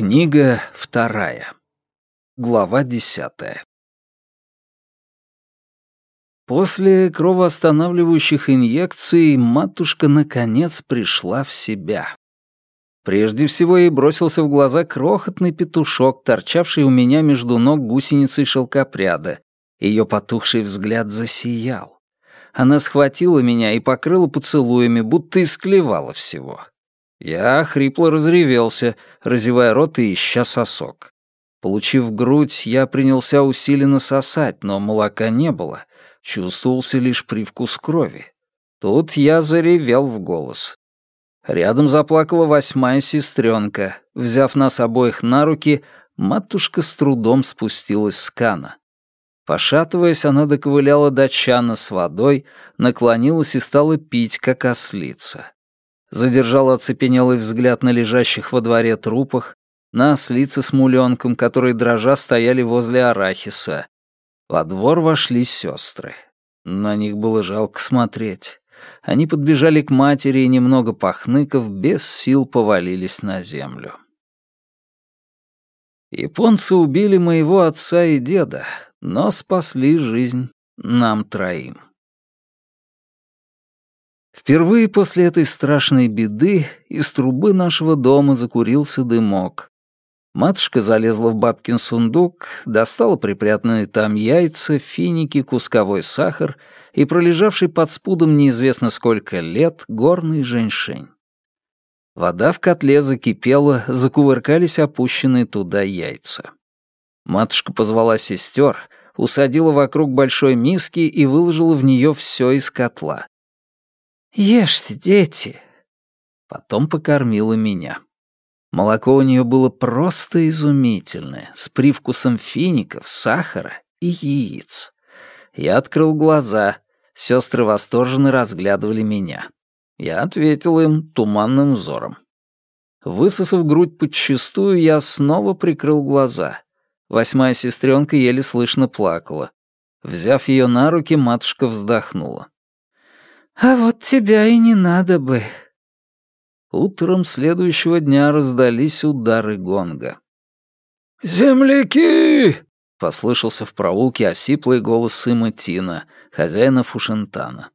Книга вторая. Глава десятая. После кровоостанавливающих инъекций матушка наконец пришла в себя. Прежде всего ей бросился в глаза крохотный петушок, торчавший у меня между ног гусеницей шелкопряда. Ее потухший взгляд засиял. Она схватила меня и покрыла поцелуями, будто исклевала всего. Я хрипло разревелся, разевая рот и ища сосок. Получив грудь, я принялся усиленно сосать, но молока не было. Чувствовался лишь привкус крови. Тут я заревел в голос. Рядом заплакала восьмая сестренка. Взяв нас обоих на руки, матушка с трудом спустилась с кана. Пошатываясь, она доковыляла до чана с водой, наклонилась и стала пить, как ослица задержал оцепенелый взгляд на лежащих во дворе трупах, на ослице с муленком, которые дрожа стояли возле арахиса. Во двор вошли сестры. На них было жалко смотреть. Они подбежали к матери и, немного похныков, без сил повалились на землю. Японцы убили моего отца и деда, но спасли жизнь нам троим. Впервые после этой страшной беды из трубы нашего дома закурился дымок. Матушка залезла в бабкин сундук, достала припрятанные там яйца, финики, кусковой сахар и пролежавший под спудом неизвестно сколько лет горный женьшень. Вода в котле закипела, закувыркались опущенные туда яйца. Матушка позвала сестер, усадила вокруг большой миски и выложила в нее все из котла. «Ешьте, дети!» Потом покормила меня. Молоко у нее было просто изумительное, с привкусом фиников, сахара и яиц. Я открыл глаза, сестры восторженно разглядывали меня. Я ответил им туманным взором. Высосав грудь подчистую, я снова прикрыл глаза. Восьмая сестренка еле слышно плакала. Взяв ее на руки, матушка вздохнула. «А вот тебя и не надо бы». Утром следующего дня раздались удары гонга. «Земляки!» — послышался в проулке осиплый голос сыма Тина, хозяина Фушентана.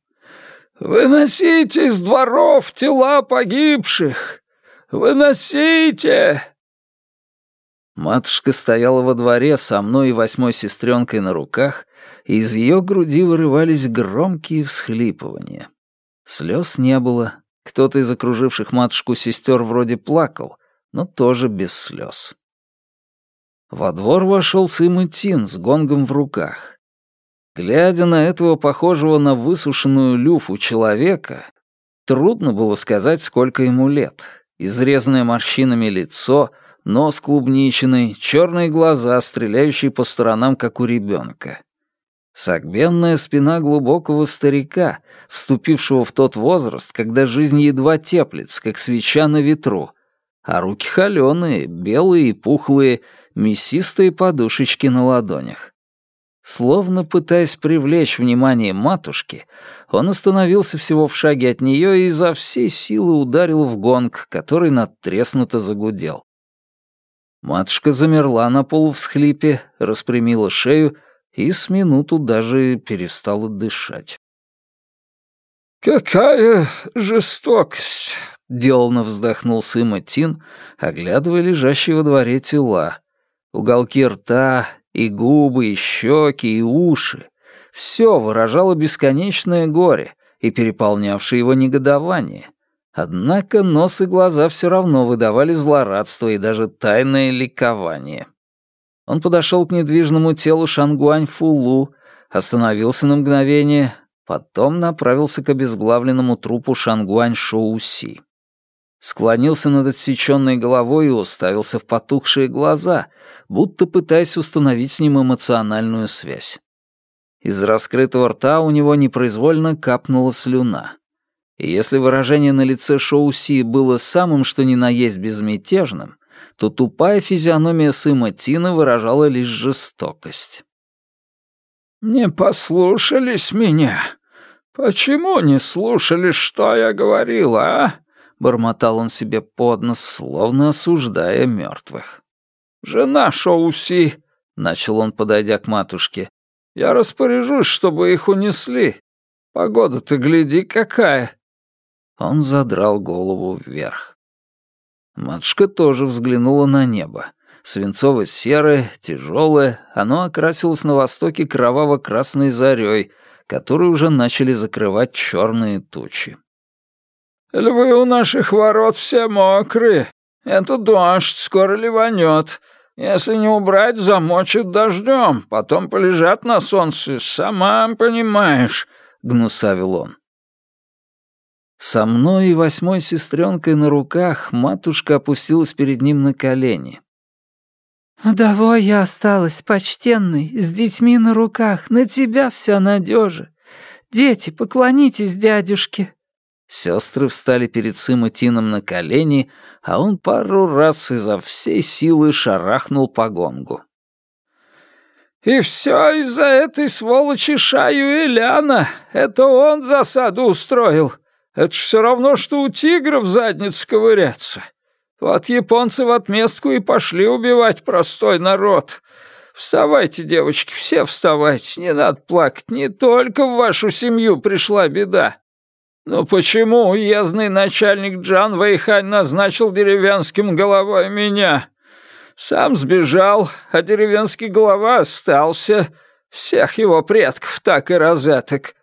«Выносите из дворов тела погибших! Выносите!» Матушка стояла во дворе со мной и восьмой сестренкой на руках, и из ее груди вырывались громкие всхлипывания. Слез не было. Кто-то из окруживших матушку сестер вроде плакал, но тоже без слез. Во двор вошел Сым Тин с гонгом в руках. Глядя на этого похожего на высушенную люфу человека, трудно было сказать, сколько ему лет. Изрезанное морщинами лицо, нос клубничный, черные глаза, стреляющие по сторонам, как у ребенка. Согбенная спина глубокого старика, вступившего в тот возраст, когда жизнь едва теплится, как свеча на ветру, а руки холеные, белые и пухлые, мясистые подушечки на ладонях. Словно пытаясь привлечь внимание матушки, он остановился всего в шаге от нее и изо всей силы ударил в гонг, который надтреснуто загудел. Матушка замерла на полу в схлипе, распрямила шею и с минуту даже перестала дышать. «Какая жестокость!» — деланно вздохнул Сыма Тин, оглядывая лежащие во дворе тела. Уголки рта, и губы, и щеки, и уши. Все выражало бесконечное горе и переполнявшее его негодование. Однако нос и глаза все равно выдавали злорадство и даже тайное ликование. Он подошел к недвижному телу Шангуань Фулу, остановился на мгновение, потом направился к обезглавленному трупу Шангуань Шоуси. Склонился над отсеченной головой и уставился в потухшие глаза, будто пытаясь установить с ним эмоциональную связь. Из раскрытого рта у него непроизвольно капнула слюна. И если выражение на лице Шоуси было самым что ни на есть безмятежным, то тупая физиономия Сыма Тина выражала лишь жестокость. «Не послушались меня? Почему не слушали, что я говорила, а? — бормотал он себе под нос, словно осуждая мертвых. «Жена Шоуси», — начал он, подойдя к матушке, — «я распоряжусь, чтобы их унесли. Погода-то, гляди, какая!» Он задрал голову вверх. Матушка тоже взглянула на небо. Свинцово-серое, тяжелое, оно окрасилось на востоке кроваво-красной зарей, которую уже начали закрывать черные тучи. «Львы у наших ворот все мокрые. Это дождь, скоро ливанет. Если не убрать, замочит дождем, потом полежат на солнце, сама понимаешь», — гнусавил он. Со мной и восьмой сестренкой на руках матушка опустилась перед ним на колени. «Вдовой я осталась, почтенный, с детьми на руках, на тебя вся надежа. Дети, поклонитесь дядюшке». Сестры встали перед сыном Тином на колени, а он пару раз изо всей силы шарахнул по гонгу. «И все из-за этой сволочи Шаю Эляна. Это он засаду устроил. Это ж все равно, что у тигра в заднице ковыряться. Вот японцы в отместку и пошли убивать простой народ. Вставайте, девочки, все вставайте, не надо плакать, не только в вашу семью пришла беда. Но почему уездный начальник Джан Вэйхань назначил деревенским головой меня? Сам сбежал, а деревенский голова остался. Всех его предков так и розеток.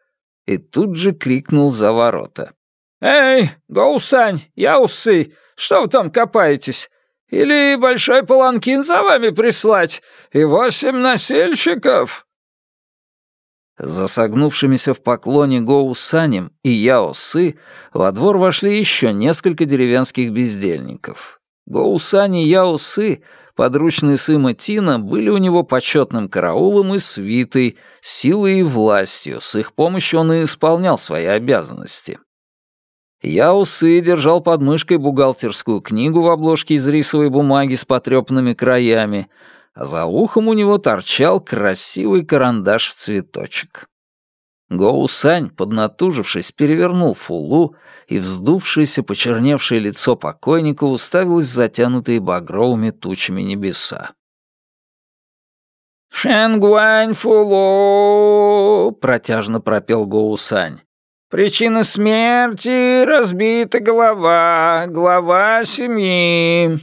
И тут же крикнул за ворота. «Эй, Гоусань, Яусы, что вы там копаетесь? Или большой паланкин за вами прислать? И восемь носильщиков?» За согнувшимися в поклоне Гоусанем и Яосы во двор вошли еще несколько деревенских бездельников. Гоусань и Яосы, подручные сына Тина, были у него почетным караулом и свитой, силой и властью, с их помощью он и исполнял свои обязанности. Я усы держал под мышкой бухгалтерскую книгу в обложке из рисовой бумаги с потрепанными краями, а за ухом у него торчал красивый карандаш в цветочек. Гоусань, поднатужившись, перевернул фулу, и вздувшееся, почерневшее лицо покойника уставилось в затянутые багровыми тучами небеса. «Шенгуань фулу!» — протяжно пропел Гоусань. Причина смерти — разбита голова, глава семьи».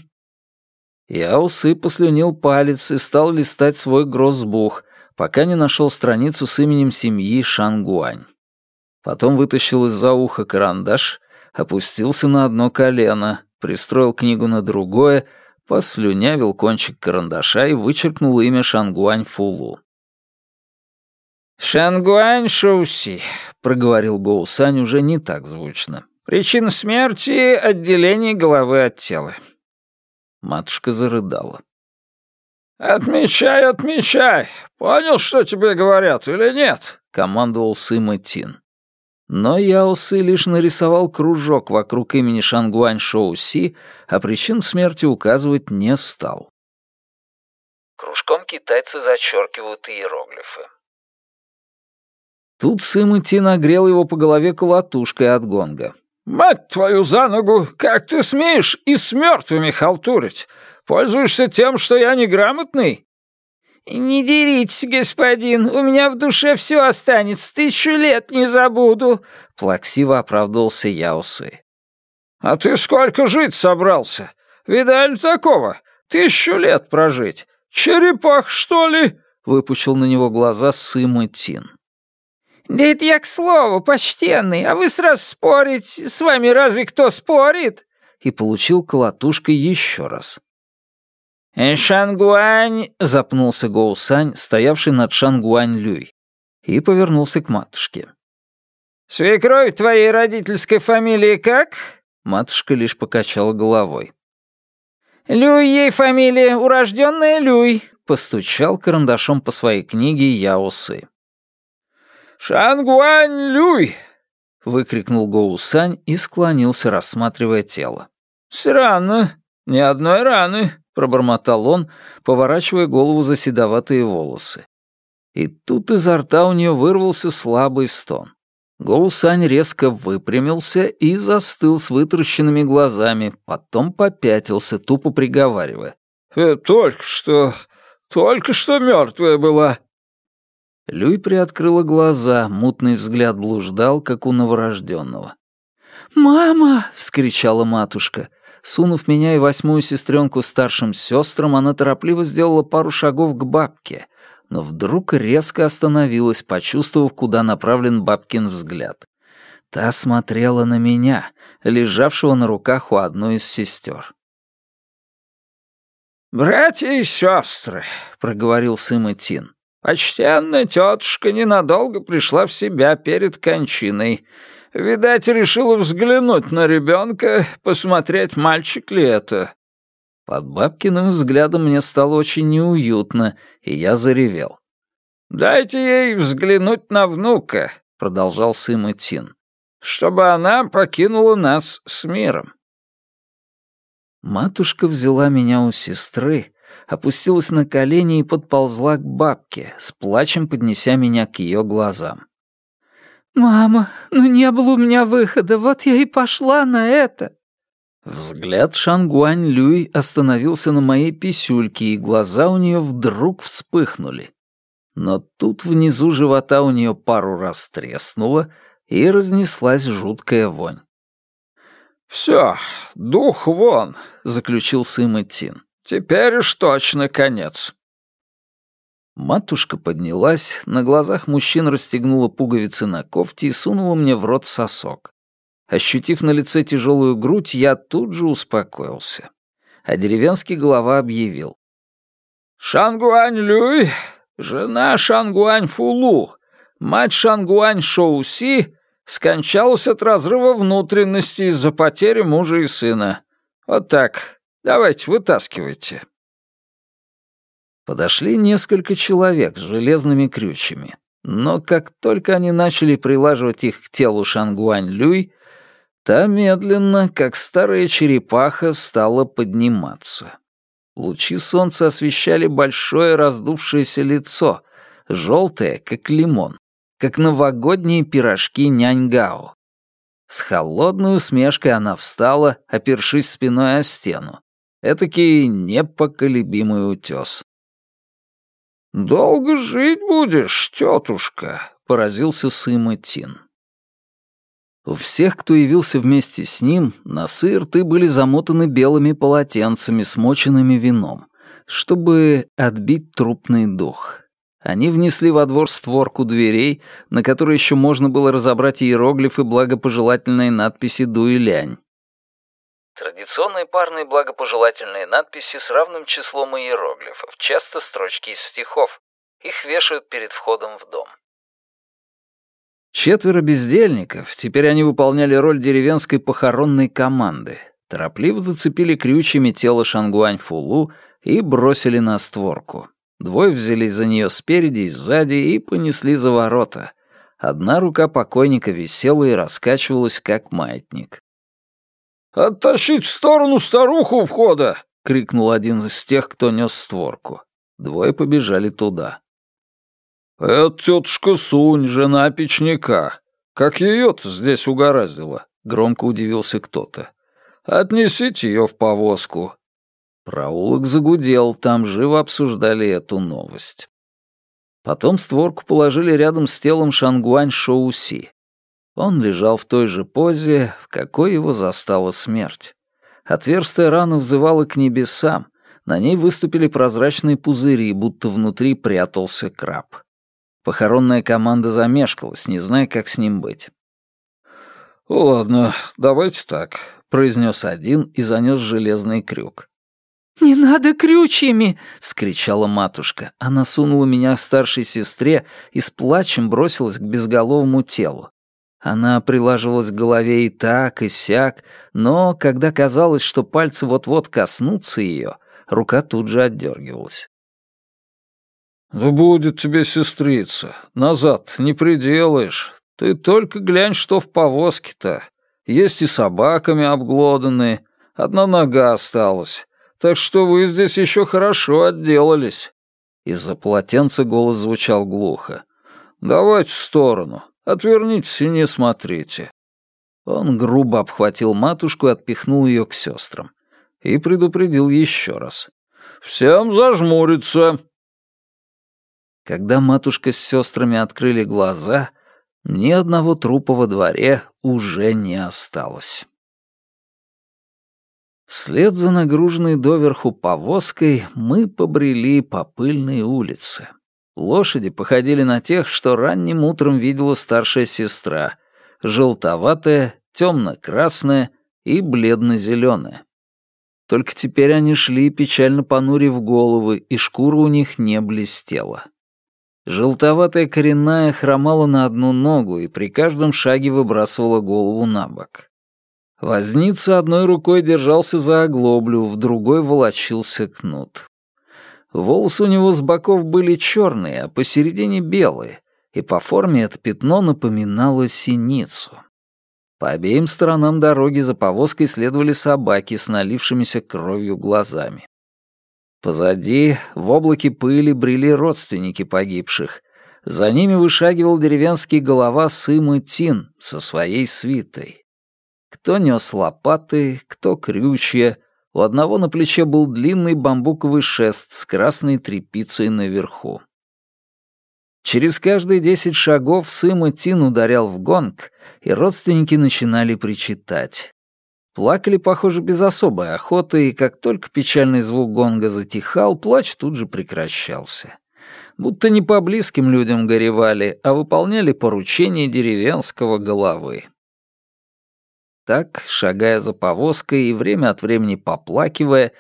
Я усы послюнил палец и стал листать свой грозбух, пока не нашел страницу с именем семьи Шангуань. Потом вытащил из-за уха карандаш, опустился на одно колено, пристроил книгу на другое, послюнявил кончик карандаша и вычеркнул имя Шангуань Фулу. «Шангуань Шоуси», — проговорил Гоусань уже не так звучно. «Причина смерти — отделение головы от тела». Матушка зарыдала. «Отмечай, отмечай! Понял, что тебе говорят, или нет?» — командовал Сыма Тин. Но Яосы лишь нарисовал кружок вокруг имени Шангуань Шоуси, а причин смерти указывать не стал. Кружком китайцы зачеркивают иероглифы. Тут Сым Ти нагрел его по голове колотушкой от гонга. «Мать твою за ногу! Как ты смеешь и с мертвыми халтурить? Пользуешься тем, что я неграмотный?» «Не деритесь, господин, у меня в душе все останется, тысячу лет не забуду», — плаксиво оправдывался Яусы. «А ты сколько жить собрался? Видали такого? Тысячу лет прожить? Черепах, что ли?» — выпучил на него глаза Сыма Тин. «Да это я к слову, почтенный, а вы сразу спорить. С вами разве кто спорит?» И получил колотушкой еще раз. «Э, «Шангуань!» — запнулся Гоусань, стоявший над Шангуань-Люй, и повернулся к матушке. «Свекровь твоей родительской фамилии как?» Матушка лишь покачала головой. «Люй ей фамилия, урожденная Люй», — постучал карандашом по своей книге Яосы. «Шангуань Люй!» — выкрикнул Гоусань и склонился, рассматривая тело. «Странно, ни одной раны», — пробормотал он, поворачивая голову за седоватые волосы. И тут изо рта у нее вырвался слабый стон. Гоусань резко выпрямился и застыл с вытаращенными глазами, потом попятился, тупо приговаривая. «Э, «Только что... только что мертвая была». Люй приоткрыла глаза, мутный взгляд блуждал, как у новорожденного. «Мама!» — вскричала матушка. Сунув меня и восьмую сестренку старшим сестрам, она торопливо сделала пару шагов к бабке, но вдруг резко остановилась, почувствовав, куда направлен бабкин взгляд. Та смотрела на меня, лежавшего на руках у одной из сестер. «Братья и сестры», — проговорил сын Тин, — «почтенная тетушка ненадолго пришла в себя перед кончиной. Видать, решила взглянуть на ребенка, посмотреть, мальчик ли это. Под бабкиным взглядом мне стало очень неуютно, и я заревел. «Дайте ей взглянуть на внука», — продолжал сын Тин, «чтобы она покинула нас с миром». Матушка взяла меня у сестры, опустилась на колени и подползла к бабке, с плачем поднеся меня к ее глазам. «Мама, ну не было у меня выхода, вот я и пошла на это». Взгляд Шангуань Люй остановился на моей писюльке, и глаза у нее вдруг вспыхнули. Но тут внизу живота у нее пару раз треснуло, и разнеслась жуткая вонь. «Все, дух вон», — заключил Сыма Тин. «Теперь уж точно конец». Матушка поднялась, на глазах мужчин расстегнула пуговицы на кофте и сунула мне в рот сосок. Ощутив на лице тяжелую грудь, я тут же успокоился. А деревенский голова объявил. «Шангуань Люй, жена Шангуань Фулу, мать Шангуань Шоуси, скончалась от разрыва внутренности из-за потери мужа и сына. Вот так. Давайте, вытаскивайте». Подошли несколько человек с железными крючьями. Но как только они начали прилаживать их к телу Шангуань-Люй, Та медленно, как старая черепаха, стала подниматься. Лучи солнца освещали большое раздувшееся лицо, желтое, как лимон, как новогодние пирожки няньгао. С холодной усмешкой она встала, опершись спиной о стену. Этакий непоколебимый утес. «Долго жить будешь, тетушка», — поразился Сыма Тин. У всех, кто явился вместе с ним, носы и рты были замотаны белыми полотенцами, смоченными вином, чтобы отбить трупный дух. Они внесли во двор створку дверей, на которой еще можно было разобрать иероглифы благопожелательной надписи «Дуэлянь». Традиционные парные благопожелательные надписи с равным числом иероглифов, часто строчки из стихов. Их вешают перед входом в дом. Четверо бездельников, теперь они выполняли роль деревенской похоронной команды, торопливо зацепили крючьями тело Шангуань Фулу и бросили на створку. Двое взялись за нее спереди и сзади и понесли за ворота. Одна рука покойника висела и раскачивалась, как маятник. «Оттащить в сторону старуху у входа!» — крикнул один из тех, кто нес створку. Двое побежали туда. «Это тетушка Сунь, жена печника. Как ее-то здесь угораздило?» — громко удивился кто-то. «Отнесите ее в повозку». Проулок загудел, там живо обсуждали эту новость. Потом створку положили рядом с телом Шангуань Шоуси. Он лежал в той же позе, в какой его застала смерть. Отверстая рана взывала к небесам, на ней выступили прозрачные пузыри, будто внутри прятался краб. Похоронная команда замешкалась, не зная, как с ним быть. «Ладно, давайте так», — произнес один и занес железный крюк. «Не надо крючьями!» — вскричала матушка. Она сунула меня старшей сестре и с плачем бросилась к безголовому телу. Она прилаживалась к голове и так, и сяк, но, когда казалось, что пальцы вот-вот коснутся ее, рука тут же отдергивалась. «Да будет тебе, сестрица, назад не приделаешь. Ты только глянь, что в повозке-то. Есть и собаками обглоданные, одна нога осталась. Так что вы здесь еще хорошо отделались». Из-за полотенца голос звучал глухо. «Давайте в сторону. Отвернитесь и не смотрите». Он грубо обхватил матушку и отпихнул ее к сестрам. И предупредил еще раз. «Всем зажмуриться!» Когда матушка с сестрами открыли глаза, ни одного трупа во дворе уже не осталось. Вслед за нагруженной доверху повозкой мы побрели по пыльной улице. Лошади походили на тех, что ранним утром видела старшая сестра, желтоватая, темно-красная и бледно-зеленая. Только теперь они шли, печально понурив головы, и шкура у них не блестела. Желтоватая коренная хромала на одну ногу и при каждом шаге выбрасывала голову на бок. Возница одной рукой держался за оглоблю, в другой волочился кнут. Волосы у него с боков были черные, а посередине белые, и по форме это пятно напоминало синицу. По обеим сторонам дороги за повозкой следовали собаки с налившимися кровью глазами. Позади в облаке пыли брели родственники погибших. За ними вышагивал деревенский голова Сыма Тин со своей свитой. Кто нес лопаты, кто крючья. У одного на плече был длинный бамбуковый шест с красной тряпицей наверху. Через каждые десять шагов Сыма Тин ударял в гонг, и родственники начинали причитать. Плакали, похоже, без особой охоты, и как только печальный звук гонга затихал, плач тут же прекращался. Будто не по близким людям горевали, а выполняли поручения деревенского головы. Так, шагая за повозкой и время от времени поплакивая,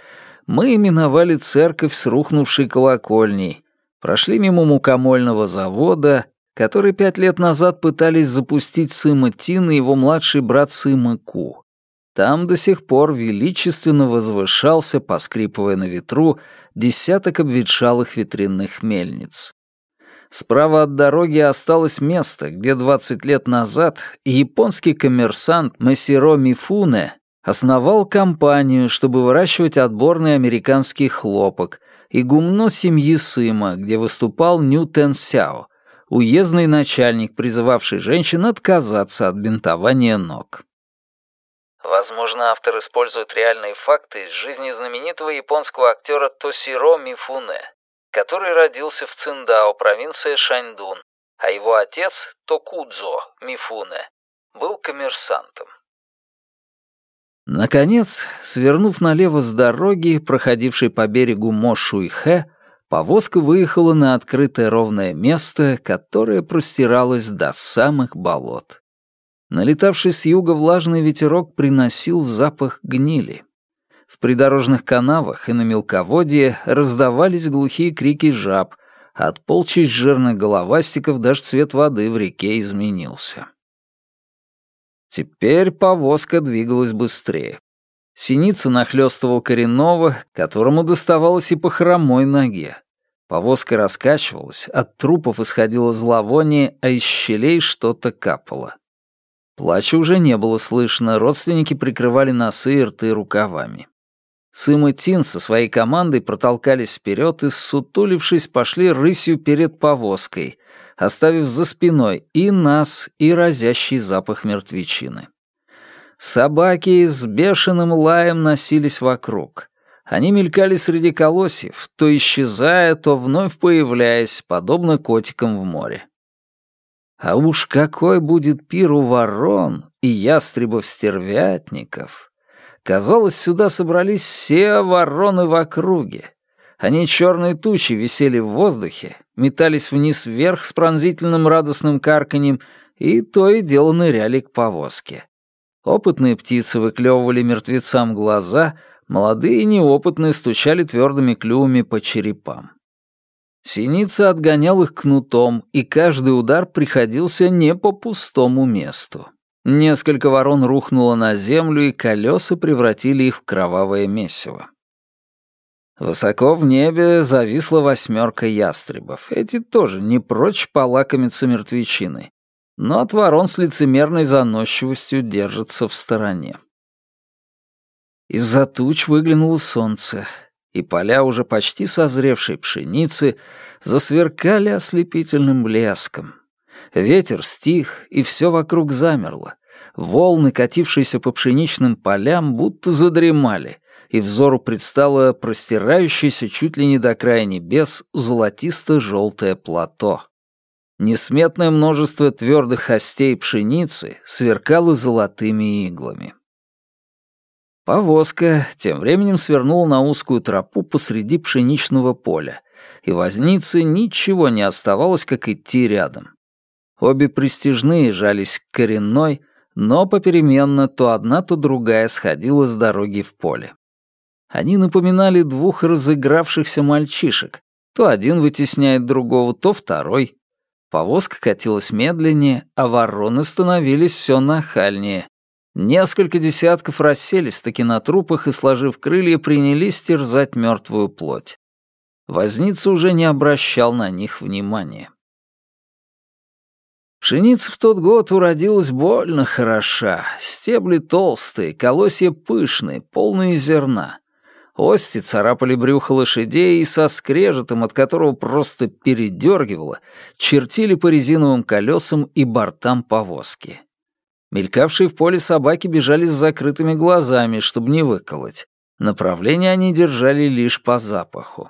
мы именовали церковь с рухнувшей колокольней, прошли мимо мукомольного завода, который пять лет назад пытались запустить Сыма Тин и его младший брат Сыма Ку. Там до сих пор величественно возвышался, поскрипывая на ветру, десяток обветшалых ветряных мельниц. Справа от дороги осталось место, где 20 лет назад японский коммерсант Масиро Мифуне основал компанию, чтобы выращивать отборный американский хлопок, и гумно семьи Сыма, где выступал Ню Тен Сяо, уездный начальник, призывавший женщин отказаться от бинтования ног. Возможно, автор использует реальные факты из жизни знаменитого японского актера Тосиро Мифуне, который родился в Циндао, провинция Шаньдун, а его отец, Токудзо Мифуне, был коммерсантом. Наконец, свернув налево с дороги, проходившей по берегу Мо-Шуйхэ, повозка выехала на открытое ровное место, которое простиралось до самых болот. Налетавший с юга влажный ветерок приносил запах гнили. В придорожных канавах и на мелководье раздавались глухие крики жаб, а от полчищ жирных головастиков даже цвет воды в реке изменился. Теперь повозка двигалась быстрее. Синица нахлёстывал коренного, которому доставалось и по хромой ноге. Повозка раскачивалась, от трупов исходило зловоние, а из щелей что-то капало. Плача уже не было слышно, родственники прикрывали носы и рты рукавами. Сым и Тин со своей командой протолкались вперед и, сутулившись, пошли рысью перед повозкой, оставив за спиной и нас, и разящий запах мертвечины. Собаки с бешеным лаем носились вокруг. Они мелькали среди колосьев, то исчезая, то вновь появляясь, подобно котикам в море. А уж какой будет пир у ворон и ястребов-стервятников! Казалось, сюда собрались все вороны в округе. Они черные тучи висели в воздухе, метались вниз-вверх с пронзительным радостным карканьем и то и дело ныряли к повозке. Опытные птицы выклевывали мертвецам глаза, молодые и неопытные стучали твердыми клювами по черепам. Синица отгонял их кнутом, и каждый удар приходился не по пустому месту. Несколько ворон рухнуло на землю, и колеса превратили их в кровавое месиво. Высоко в небе зависла восьмерка ястребов. Эти тоже не прочь полакомиться мертвечиной, но от ворон с лицемерной заносчивостью держатся в стороне. Из-за туч выглянуло солнце, и поля уже почти созревшей пшеницы засверкали ослепительным блеском. Ветер стих, и все вокруг замерло. Волны, катившиеся по пшеничным полям, будто задремали, и взору предстало простирающееся чуть ли не до края небес золотисто-желтое плато. Несметное множество твердых хостей пшеницы сверкало золотыми иглами. Повозка тем временем свернула на узкую тропу посреди пшеничного поля, и вознице ничего не оставалось, как идти рядом. Обе пристижные жались к коренной, но попеременно то одна, то другая сходила с дороги в поле. Они напоминали двух разыгравшихся мальчишек. То один вытесняет другого, то второй. Повозка катилась медленнее, а вороны становились все нахальнее. Несколько десятков расселись таки на трупах и, сложив крылья, принялись терзать мертвую плоть. Возница уже не обращал на них внимания. Пшеница в тот год уродилась больно хороша. Стебли толстые, колосья пышные, полные зерна. Ости царапали брюхо лошадей и со скрежетом, от которого просто передергивало, чертили по резиновым колесам и бортам повозки. Мелькавшие в поле собаки бежали с закрытыми глазами, чтобы не выколоть. Направление они держали лишь по запаху.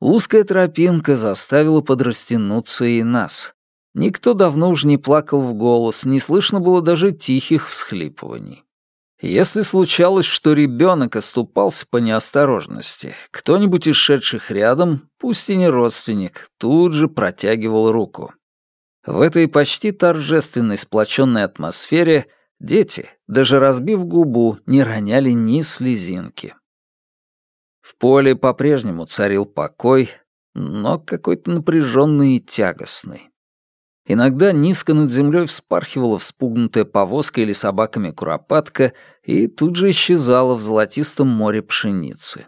Узкая тропинка заставила подрастянуться и нас. Никто давно уже не плакал в голос, не слышно было даже тихих всхлипываний. Если случалось, что ребенок оступался по неосторожности, кто-нибудь из шедших рядом, пусть и не родственник, тут же протягивал руку. В этой почти торжественной сплоченной атмосфере дети, даже разбив губу, не роняли ни слезинки. В поле по-прежнему царил покой, но какой-то напряженный и тягостный. Иногда низко над землей вспархивала вспугнутая повозка или собаками куропатка и тут же исчезала в золотистом море пшеницы.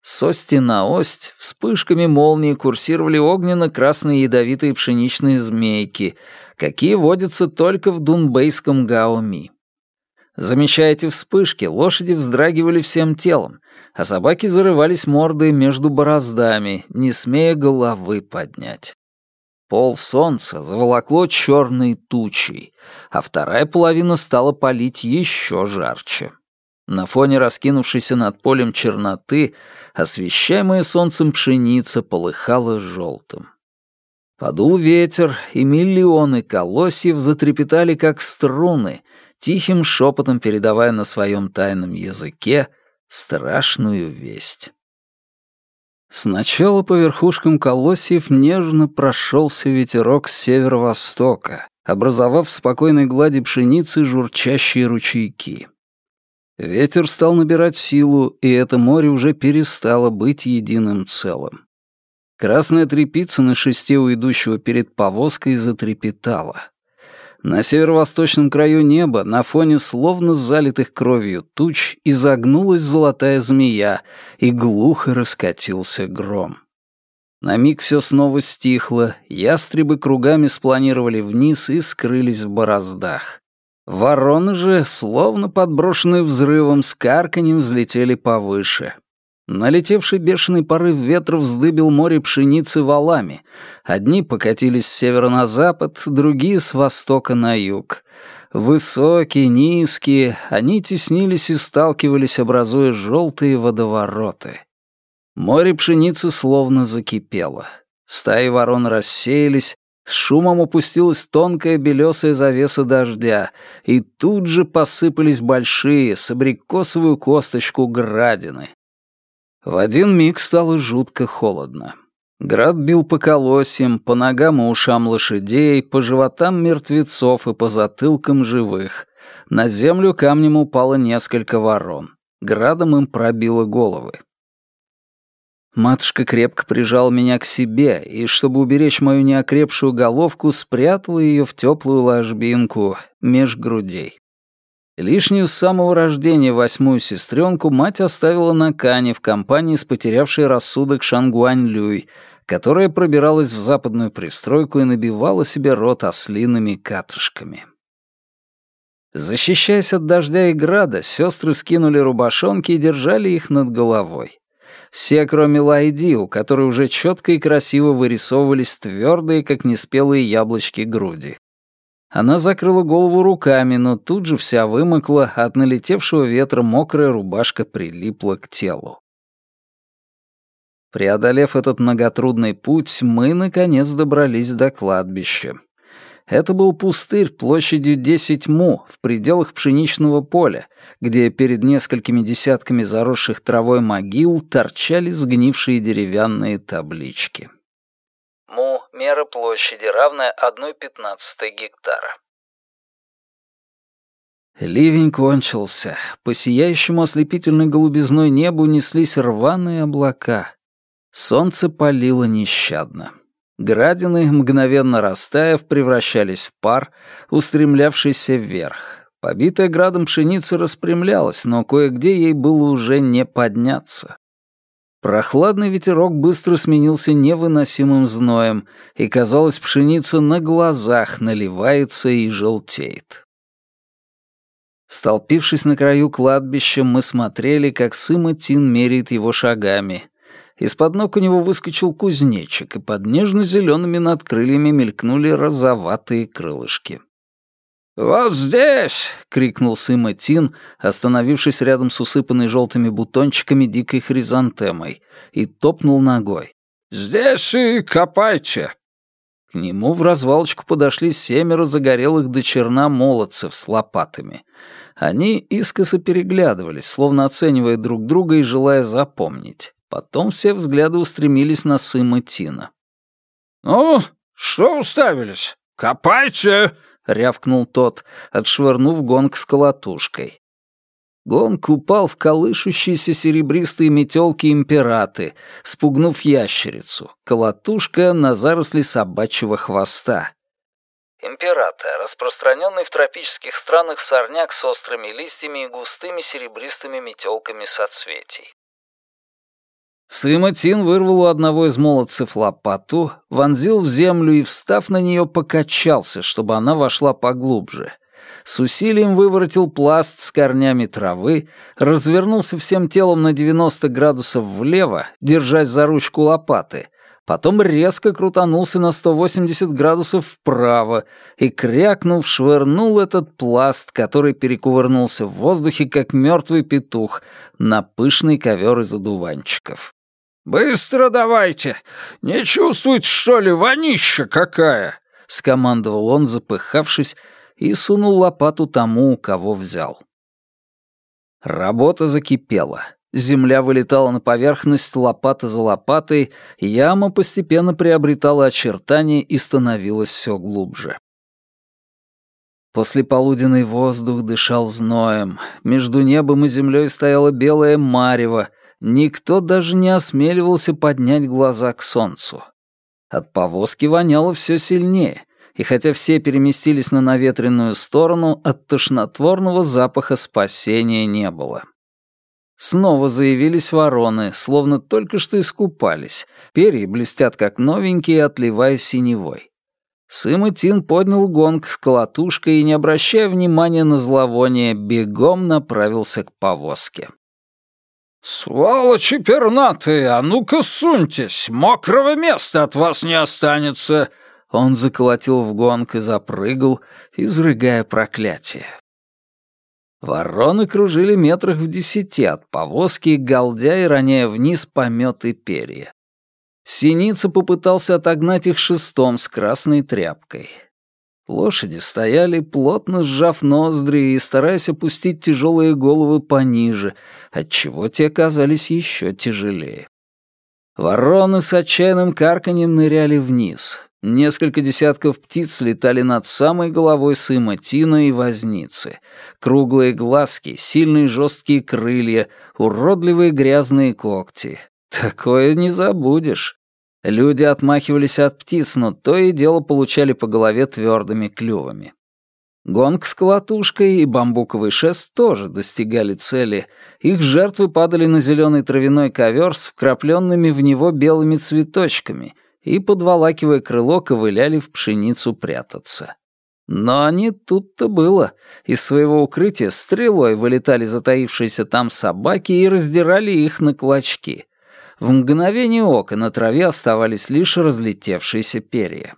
С ости на ость вспышками молнии курсировали огненно-красные ядовитые пшеничные змейки, какие водятся только в дунбейском гаоми. Замечая эти вспышки, лошади вздрагивали всем телом, а собаки зарывались мордой между бороздами, не смея головы поднять. Пол солнца заволокло черной тучей, а вторая половина стала палить еще жарче. На фоне раскинувшейся над полем черноты, освещаемая солнцем пшеница полыхала желтым. Подул ветер, и миллионы колосьев затрепетали, как струны, тихим шепотом передавая на своем тайном языке страшную весть. Сначала по верхушкам колосьев нежно прошелся ветерок с северо-востока, образовав в спокойной глади пшеницы журчащие ручейки. Ветер стал набирать силу, и это море уже перестало быть единым целым. Красная трепица на шесте у идущего перед повозкой затрепетала. На северо-восточном краю неба, на фоне словно залитых кровью туч, изогнулась золотая змея, и глухо раскатился гром. На миг все снова стихло, ястребы кругами спланировали вниз и скрылись в бороздах. Вороны же, словно подброшенные взрывом, с карканьем взлетели повыше. Налетевший бешеный порыв ветра вздыбил море пшеницы валами. Одни покатились с севера на запад, другие — с востока на юг. Высокие, низкие, они теснились и сталкивались, образуя желтые водовороты. Море пшеницы словно закипело. Стаи ворон рассеялись, с шумом опустилась тонкая белесая завеса дождя, и тут же посыпались большие, с абрикосовую косточку градины. В один миг стало жутко холодно. Град бил по колосьям, по ногам и ушам лошадей, по животам мертвецов и по затылкам живых. На землю камнем упало несколько ворон. Градом им пробило головы. Матушка крепко прижала меня к себе и, чтобы уберечь мою неокрепшую головку, спрятала ее в теплую ложбинку меж грудей. Лишнюю с самого рождения восьмую сестренку мать оставила на Кане в компании с потерявшей рассудок Шангуань Люй, которая пробиралась в западную пристройку и набивала себе рот ослиными катышками. Защищаясь от дождя и града, сестры скинули рубашонки и держали их над головой. Все, кроме Лайди, у которой уже четко и красиво вырисовывались твердые, как неспелые яблочки груди. Она закрыла голову руками, но тут же вся вымокла, от налетевшего ветра мокрая рубашка прилипла к телу. Преодолев этот многотрудный путь, мы, наконец, добрались до кладбища. Это был пустырь площадью 10 му в пределах пшеничного поля, где перед несколькими десятками заросших травой могил торчали сгнившие деревянные таблички. Му — мера площади, равная 1,15 гектара. Ливень кончился. По сияющему ослепительной голубизной небу неслись рваные облака. Солнце палило нещадно. Градины, мгновенно растаяв, превращались в пар, устремлявшийся вверх. Побитая градом пшеница распрямлялась, но кое-где ей было уже не подняться. Прохладный ветерок быстро сменился невыносимым зноем, и, казалось, пшеница на глазах наливается и желтеет. Столпившись на краю кладбища, мы смотрели, как Сыма Тин меряет его шагами, из-под ног у него выскочил кузнечик, и под нежно-зелеными надкрыльями мелькнули розоватые крылышки. «Вот здесь!» — крикнул Сыма Тин, остановившись рядом с усыпанной желтыми бутончиками дикой хризантемой, и топнул ногой. «Здесь и копайте!» К нему в развалочку подошли семеро загорелых до черна молодцев с лопатами. Они искоса переглядывались, словно оценивая друг друга и желая запомнить. Потом все взгляды устремились на Сыма Тина. «Ну, что уставились? Копайте!» — рявкнул тот, отшвырнув гонг с колотушкой. Гонг упал в колышущиеся серебристые метелки императы, спугнув ящерицу, колотушка на заросли собачьего хвоста. Императа — распространенный в тропических странах сорняк с острыми листьями и густыми серебристыми метелками соцветий. Сыматин вырвал у одного из молодцев лопату, вонзил в землю и, встав на нее, покачался, чтобы она вошла поглубже. С усилием выворотил пласт с корнями травы, развернулся всем телом на 90 градусов влево, держась за ручку лопаты, потом резко крутанулся на 180 градусов вправо и, крякнув, швырнул этот пласт, который перекувырнулся в воздухе, как мертвый петух, на пышный ковер из одуванчиков. «Быстро давайте! Не чувствуете, что ли, вонища какая?» — скомандовал он, запыхавшись, и сунул лопату тому, кого взял. Работа закипела. Земля вылетала на поверхность лопата за лопатой, яма постепенно приобретала очертания и становилась все глубже. Послеполуденный воздух дышал зноем. Между небом и землей стояла белая марево, Никто даже не осмеливался поднять глаза к солнцу. От повозки воняло все сильнее, и хотя все переместились на наветренную сторону, от тошнотворного запаха спасения не было. Снова заявились вороны, словно только что искупались. Перья блестят как новенькие, отливая синевой. Сым Тин поднял гонг с колотушкой и, не обращая внимания на зловоние, бегом направился к повозке. «Сволочи пернатые, а ну-ка суньтесь, мокрого места от вас не останется!» Он заколотил в гонг и запрыгал, изрыгая проклятие. Вороны кружили метрах в десяти от повозки, галдя и роняя вниз помет и перья. Синица попытался отогнать их шестом с красной тряпкой. Лошади стояли, плотно сжав ноздри и стараясь опустить тяжелые головы пониже, отчего те казались еще тяжелее. Вороны с отчаянным карканьем ныряли вниз. Несколько десятков птиц летали над самой головой Сыма Тина и Возницы. Круглые глазки, сильные жесткие крылья, уродливые грязные когти. Такое не забудешь. Люди отмахивались от птиц, но то и дело получали по голове твердыми клювами. Гонг с колотушкой и бамбуковый шест тоже достигали цели. Их жертвы падали на зеленый травяной ковер с вкрапленными в него белыми цветочками и, подволакивая крыло, ковыляли в пшеницу прятаться. Но не тут-то было. Из своего укрытия стрелой вылетали затаившиеся там собаки и раздирали их на клочки — В мгновение ока на траве оставались лишь разлетевшиеся перья.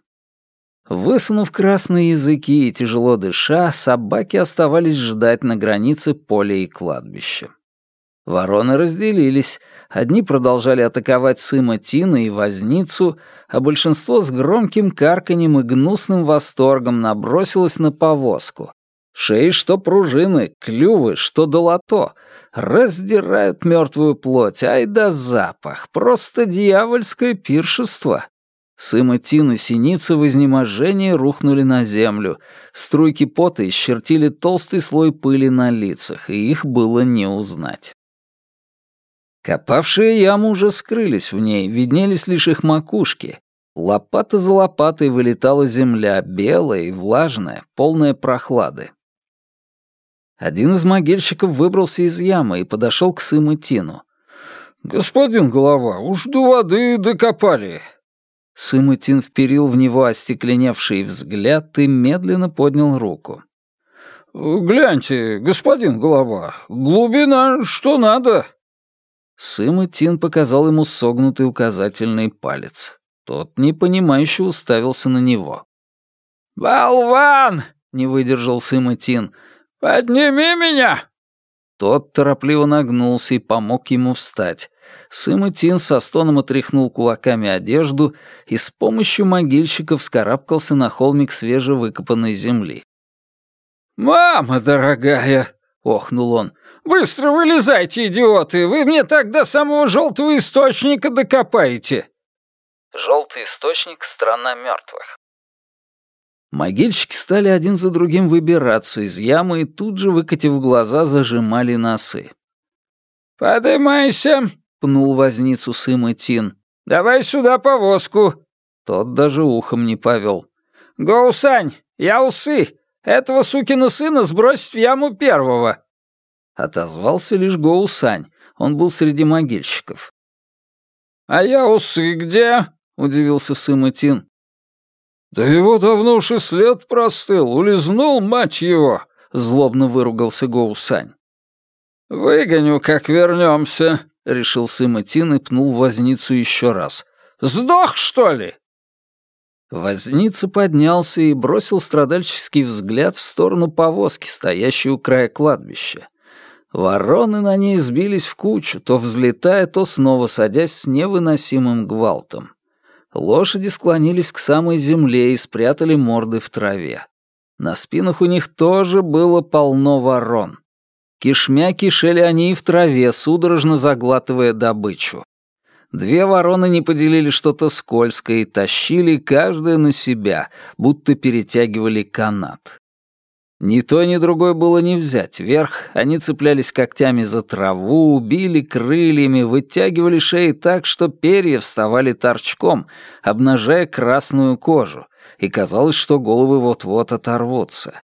Высунув красные языки и тяжело дыша, собаки оставались ждать на границе поля и кладбища. Вороны разделились. Одни продолжали атаковать Сыма Тина и Возницу, а большинство с громким карканьем и гнусным восторгом набросилось на повозку. Шеи, что пружины, клювы, что долото, раздирают мертвую плоть, ай да запах, просто дьявольское пиршество. Сыма Тин и Синица в изнеможении рухнули на землю. Струйки пота исчертили толстый слой пыли на лицах, и их было не узнать. Копавшие яму уже скрылись в ней, виднелись лишь их макушки. Лопата за лопатой вылетала земля, белая и влажная, полная прохлады. Один из могильщиков выбрался из ямы и подошел к Сыму Тину. «Господин Голова, уж до воды докопали». Сым Тин вперил в него остекленевший взгляд и медленно поднял руку. «Гляньте, господин Голова, глубина что надо». Сым Тин показал ему согнутый указательный палец. Тот непонимающе уставился на него. «Болван!» — не выдержал Сым Тин. «Подними меня!» Тот торопливо нагнулся и помог ему встать. Сым Тин со стоном отряхнул кулаками одежду и с помощью могильщиков вскарабкался на холмик свежевыкопанной земли. «Мама дорогая!» — охнул он. «Быстро вылезайте, идиоты! Вы мне так до самого желтого источника докопаете!» Желтый источник — страна мертвых. Могильщики стали один за другим выбираться из ямы и тут же, выкатив глаза, зажимали носы. «Подымайся!» — пнул возницу Сыма Тин. «Давай сюда повозку!» Тот даже ухом не повел. «Гоусань, я усы! Этого сукина сына сбросить в яму первого!» Отозвался лишь Гоусань. Он был среди могильщиков. «А я усы где?» — удивился Сыма Тин. «Да его давно уж и след простыл, улизнул, мать его!» — злобно выругался Гоусань. «Выгоню, как вернемся», — решил Сыма Тин и пнул возницу еще раз. «Сдох, что ли?» Возница поднялся и бросил страдальческий взгляд в сторону повозки, стоящей у края кладбища. Вороны на ней сбились в кучу, то взлетая, то снова садясь с невыносимым гвалтом. Лошади склонились к самой земле и спрятали морды в траве. На спинах у них тоже было полно ворон. Кишмя кишели они и в траве, судорожно заглатывая добычу. Две вороны не поделили что-то скользкое и тащили каждая на себя, будто перетягивали канат. Ни то, ни другое было не взять вверх, они цеплялись когтями за траву, били крыльями, вытягивали шеи так, что перья вставали торчком, обнажая красную кожу, и казалось, что головы вот-вот оторвутся.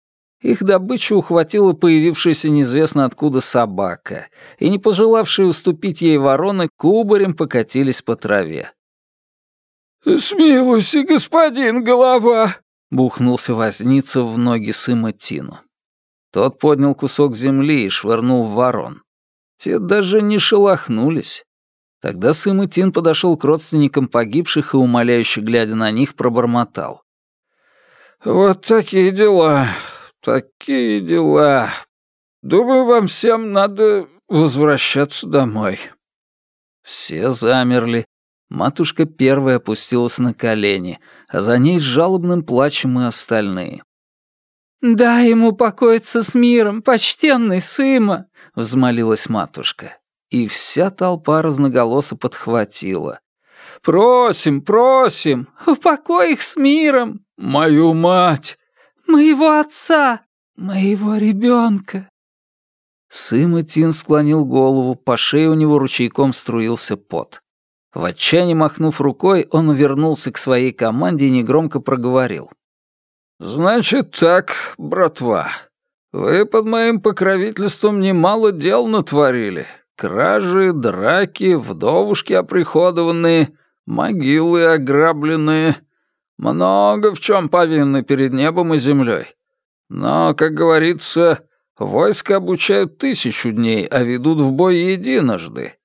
Их добычу ухватила появившаяся неизвестно откуда собака, и не пожелавшие уступить ей вороны кубарем покатились по траве. «Смилуйся, господин голова!» Бухнулся возница в ноги Сыма Тину. Тот поднял кусок земли и швырнул в ворон. Те даже не шелохнулись. Тогда Сым Тин подошел к родственникам погибших и, умоляюще глядя на них, пробормотал. «Вот такие дела, такие дела. Думаю, вам всем надо возвращаться домой». Все замерли, Матушка первая опустилась на колени, а за ней с жалобным плачем и остальные. «Дай ему покоиться с миром, почтенный Сыма!» — взмолилась матушка. И вся толпа разноголосо подхватила. «Просим, просим! Упокой их с миром! Мою мать! Моего отца! Моего ребенка!» Сыма Тин склонил голову, по шее у него ручейком струился пот. В отчаянии махнув рукой, он вернулся к своей команде и негромко проговорил. «Значит так, братва, вы под моим покровительством немало дел натворили. Кражи, драки, вдовушки оприходованные, могилы ограбленные. Много в чем повинны перед небом и землей. Но, как говорится, войско обучают тысячу дней, а ведут в бой единожды.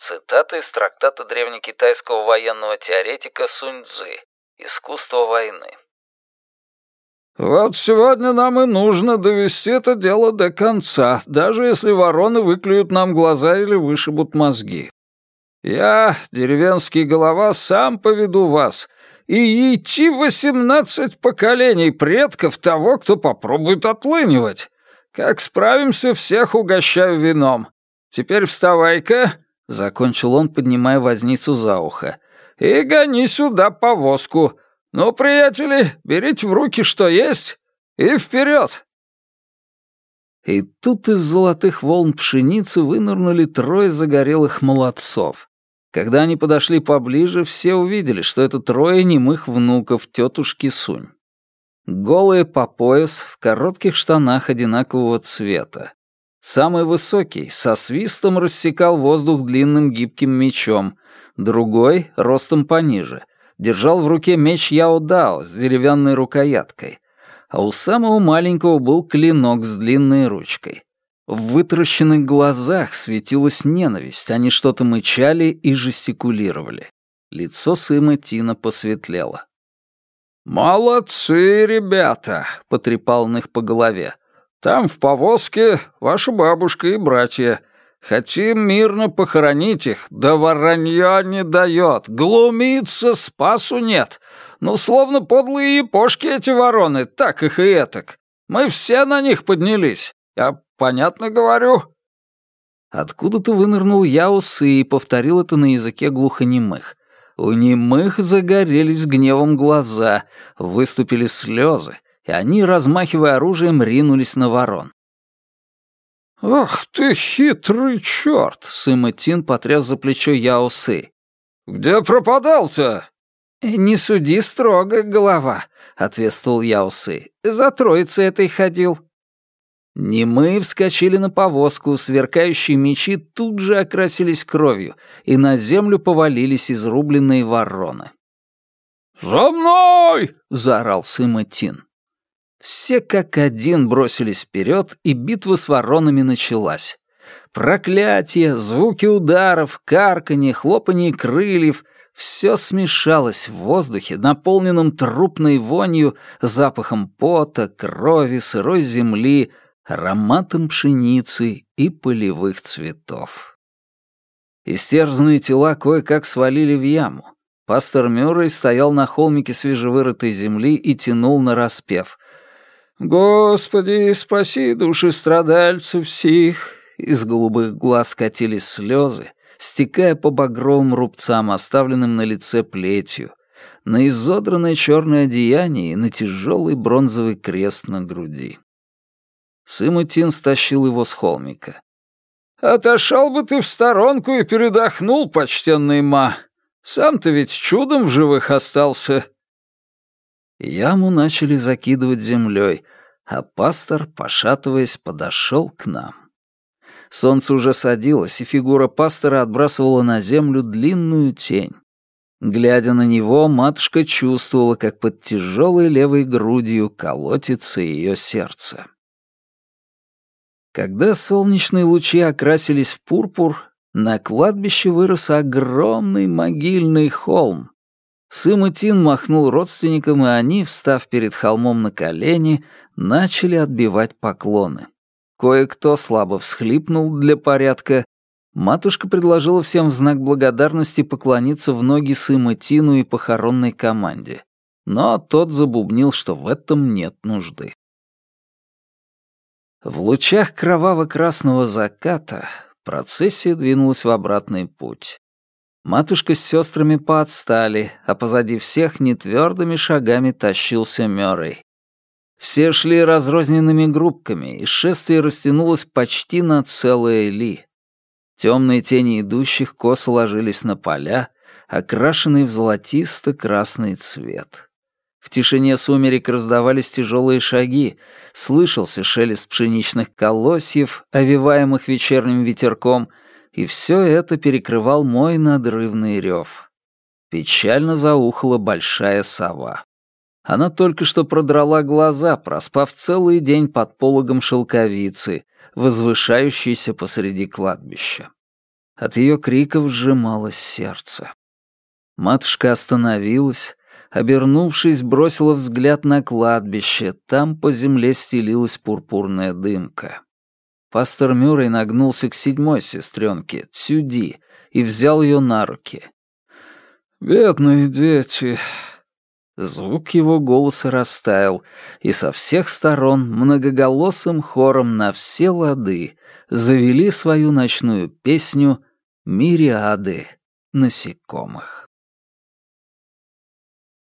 Цитата из трактата древнекитайского военного теоретика Сунь Цзы «Искусство войны». «Вот сегодня нам и нужно довести это дело до конца, даже если вороны выклюют нам глаза или вышибут мозги. Я, деревенский голова, сам поведу вас, и идти восемнадцать поколений предков того, кто попробует отлынивать. Как справимся, всех угощаю вином. Теперь вставай-ка», — закончил он, поднимая возницу за ухо, — «и гони сюда повозку». «Ну, приятели, берите в руки, что есть, и вперед!» И тут из золотых волн пшеницы вынырнули трое загорелых молодцов. Когда они подошли поближе, все увидели, что это трое немых внуков тетушки Сунь. Голые по пояс, в коротких штанах одинакового цвета. Самый высокий со свистом рассекал воздух длинным гибким мечом, другой — ростом пониже — держал в руке меч Яо Дао с деревянной рукояткой, а у самого маленького был клинок с длинной ручкой. В вытаращенных глазах светилась ненависть, они что-то мычали и жестикулировали. Лицо Сыма Тина посветлело. «Молодцы, ребята!» — потрепал он их по голове. «Там в повозке ваша бабушка и братья. Хотим мирно похоронить их, да воронья не дает. Глумиться спасу нет. Ну, словно подлые епошки эти вороны, так их и этак. Мы все на них поднялись. Я понятно говорю?» Откуда-то вынырнул Яус и повторил это на языке глухонемых. У немых загорелись гневом глаза, выступили слезы, и они, размахивая оружием, ринулись на ворон. «Ах ты хитрый черт!» — Сыма Тин потряс за плечо Яосы. «Где пропадал-то?» «Э, «Не суди строго, голова», — ответствовал Яосы. «За троицей этой ходил». Немы вскочили на повозку, сверкающие мечи тут же окрасились кровью, и на землю повалились изрубленные вороны. «За мной!» — заорал Сыма Тин. Все как один бросились вперед, и битва с воронами началась. Проклятия, звуки ударов, карканье, хлопанье крыльев — все смешалось в воздухе, наполненном трупной вонью, запахом пота, крови, сырой земли, ароматом пшеницы и полевых цветов. Истерзанные тела кое-как свалили в яму. Пастор Мюррей стоял на холмике свежевырытой земли и тянул на распев — «Господи, спаси души страдальцев всех!» Из голубых глаз катились слезы, стекая по багровым рубцам, оставленным на лице плетью, на изодранное черное одеяние и на тяжелый бронзовый крест на груди. Сымутин стащил его с холмика. «Отошел бы ты в сторонку и передохнул, почтенный ма. Сам-то ведь чудом в живых остался». Яму начали закидывать землей, а пастор, пошатываясь, подошел к нам. Солнце уже садилось, и фигура пастора отбрасывала на землю длинную тень. Глядя на него, матушка чувствовала, как под тяжелой левой грудью колотится ее сердце. Когда солнечные лучи окрасились в пурпур, на кладбище вырос огромный могильный холм, Сым Тин махнул родственникам, и они, встав перед холмом на колени, начали отбивать поклоны. Кое-кто слабо всхлипнул для порядка. Матушка предложила всем в знак благодарности поклониться в ноги Сыма Тину и похоронной команде. Но тот забубнил, что в этом нет нужды. В лучах кроваво-красного заката процессия двинулась в обратный путь. Матушка с сестрами поотстали, а позади всех нетвердыми шагами тащился Мёррей. Все шли разрозненными группками, и шествие растянулось почти на целое ли. Темные тени идущих косо ложились на поля, окрашенные в золотисто-красный цвет. В тишине сумерек раздавались тяжелые шаги, слышался шелест пшеничных колосьев, овиваемых вечерним ветерком, и все это перекрывал мой надрывный рев. Печально заухала большая сова. Она только что продрала глаза, проспав целый день под пологом шелковицы, возвышающейся посреди кладбища. От ее криков сжималось сердце. Матушка остановилась, обернувшись, бросила взгляд на кладбище, там по земле стелилась пурпурная дымка. Пастор Мюррей нагнулся к седьмой сестренке, Цюди, и взял ее на руки. «Бедные дети!» Звук его голоса растаял, и со всех сторон многоголосым хором на все лады завели свою ночную песню «Мириады насекомых».